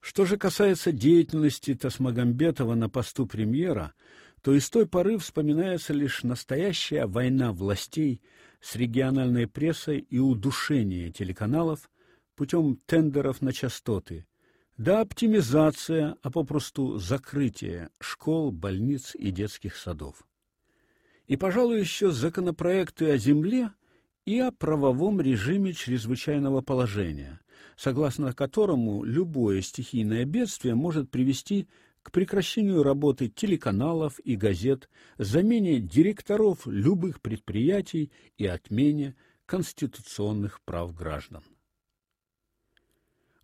Что же касается деятельности Тасмагамбетова на посту премьера, то из той поры вспоминается лишь настоящая война властей с региональной прессой и удушение телеканалов путем тендеров на частоты, да оптимизация, а попросту закрытие школ, больниц и детских садов. И, пожалуй, еще законопроекты о земле и о правовом режиме чрезвычайного положения, согласно которому любое стихийное бедствие может привести к прекращению работы телеканалов и газет, замене директоров любых предприятий и отмене конституционных прав граждан.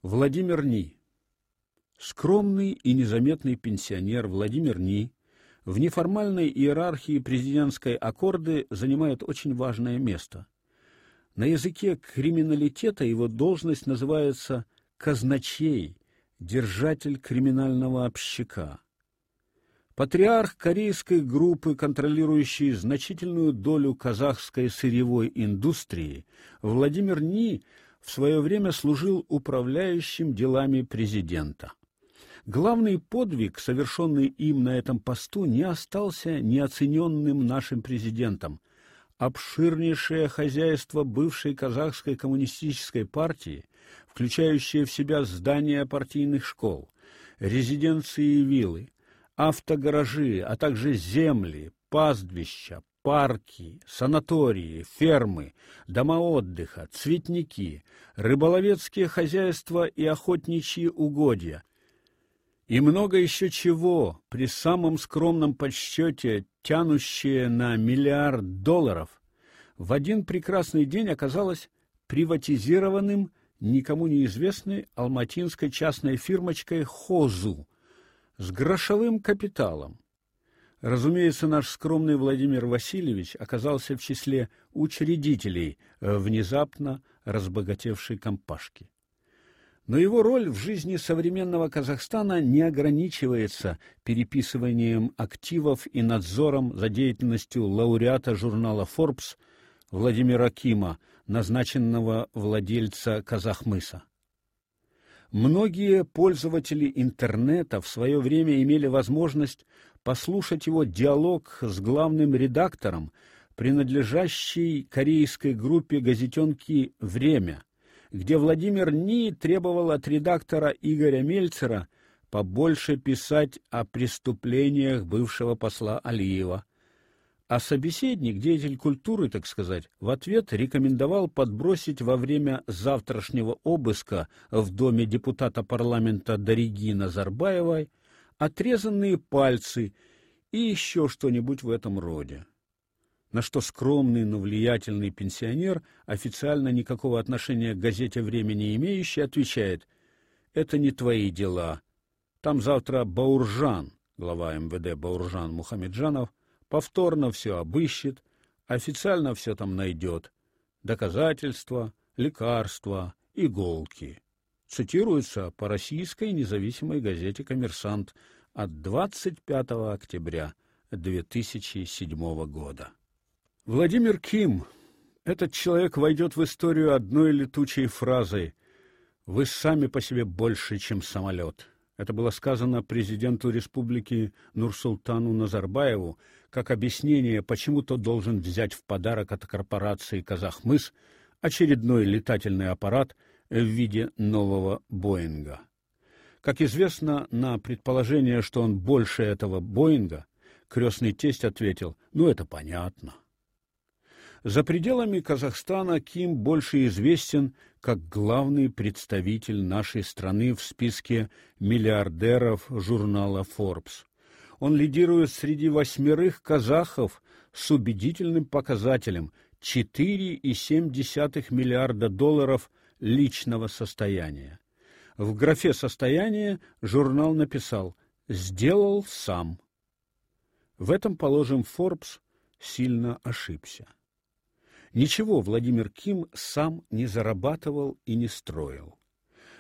Владимир Ни Скромный и незаметный пенсионер Владимир Ни в неформальной иерархии президентской аккорды занимает очень важное место. На языке криминалитета его должность называется казначей, держатель криминального общака. Патриарх корейской группы, контролирующий значительную долю казахской сырьевой индустрии, Владимир Ни в свое время служил управляющим делами президента. Главный подвиг, совершенный им на этом посту, не остался неоцененным нашим президентом – обширнейшее хозяйство бывшей казахской коммунистической партии, включающее в себя здания партийных школ, резиденции и виллы, автогаражи, а также земли, пастбища, парки, санатории, фермы, дома отдыха, цветники, рыболовецкие хозяйства и охотничьи угодья – и много еще чего, при самом скромном подсчете, тянущее на миллиард долларов, в один прекрасный день оказалось приватизированным никому неизвестной алматинской частной фирмочкой Хозу с грошовым капиталом. Разумеется, наш скромный Владимир Васильевич оказался в числе учредителей внезапно разбогатевшей компашки. Но его роль в жизни современного Казахстана не ограничивается переписыванием активов и надзором за деятельностью лауреата журнала Forbes Владимира Кима, назначенного владельца Казахмыса. Многие пользователи интернета в свое время имели возможность послушать его диалог с главным редактором, принадлежащей корейской группе газетенки Время, где Владимир Ни требовал от редактора Игоря Мельцера побольше писать о преступлениях бывшего посла Алиева. А собеседник, деятель культуры, так сказать, в ответ рекомендовал подбросить во время завтрашнего обыска в доме депутата парламента Дариги Назарбаевой отрезанные пальцы и еще что-нибудь в этом роде на что скромный, но влиятельный пенсионер, официально никакого отношения к газете «Время» не имеющий, отвечает «Это не твои дела. Там завтра Бауржан, глава МВД Бауржан Мухамеджанов, повторно все обыщет, официально все там найдет. Доказательства, лекарства, иголки». Цитируется по российской независимой газете «Коммерсант» от 25 октября 2007 года. Владимир Ким, этот человек войдет в историю одной летучей фразой «Вы сами по себе больше, чем самолет». Это было сказано президенту республики Нурсултану Назарбаеву как объяснение, почему тот должен взять в подарок от корпорации «Казахмыс» очередной летательный аппарат в виде нового Боинга. Как известно, на предположение, что он больше этого Боинга, крестный тесть ответил «Ну, это понятно». За пределами Казахстана Ким больше известен как главный представитель нашей страны в списке миллиардеров журнала Forbes. Он лидирует среди восьмерых казахов с убедительным показателем 4,7 миллиарда долларов личного состояния. В графе состояние журнал написал: "Сделал сам". В этом, положим, Forbes сильно ошибся. Ничего Владимир Ким сам не зарабатывал и не строил.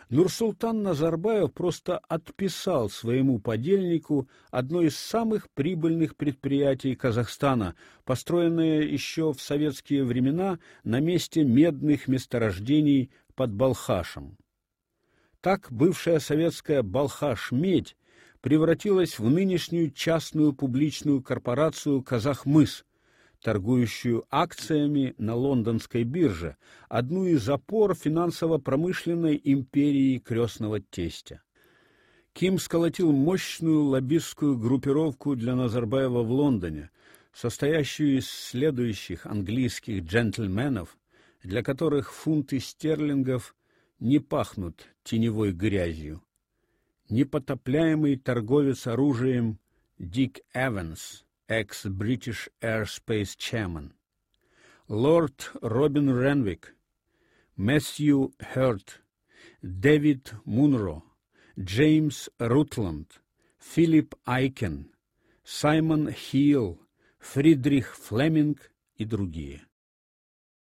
Нурсултан Назарбаев просто отписал своему подельнику одно из самых прибыльных предприятий Казахстана, построенное еще в советские времена на месте медных месторождений под Балхашем. Так бывшая советская «Балхаш-медь» превратилась в нынешнюю частную публичную корпорацию «Казахмыс», торгующую акциями на лондонской бирже, одну из опор финансово-промышленной империи крестного тестя. Ким сколотил мощную лоббистскую группировку для Назарбаева в Лондоне, состоящую из следующих английских джентльменов, для которых фунты стерлингов не пахнут теневой грязью. Непотопляемый торговец оружием Дик Эванс, экс-British Airspace Chairman, лорд Робин Ренвик, Мэттью Хёрд, Дэвид Мунро, Джеймс Рутланд, Филипп Айкен, Саймон Хилл, Фридрих Флеминг и другие.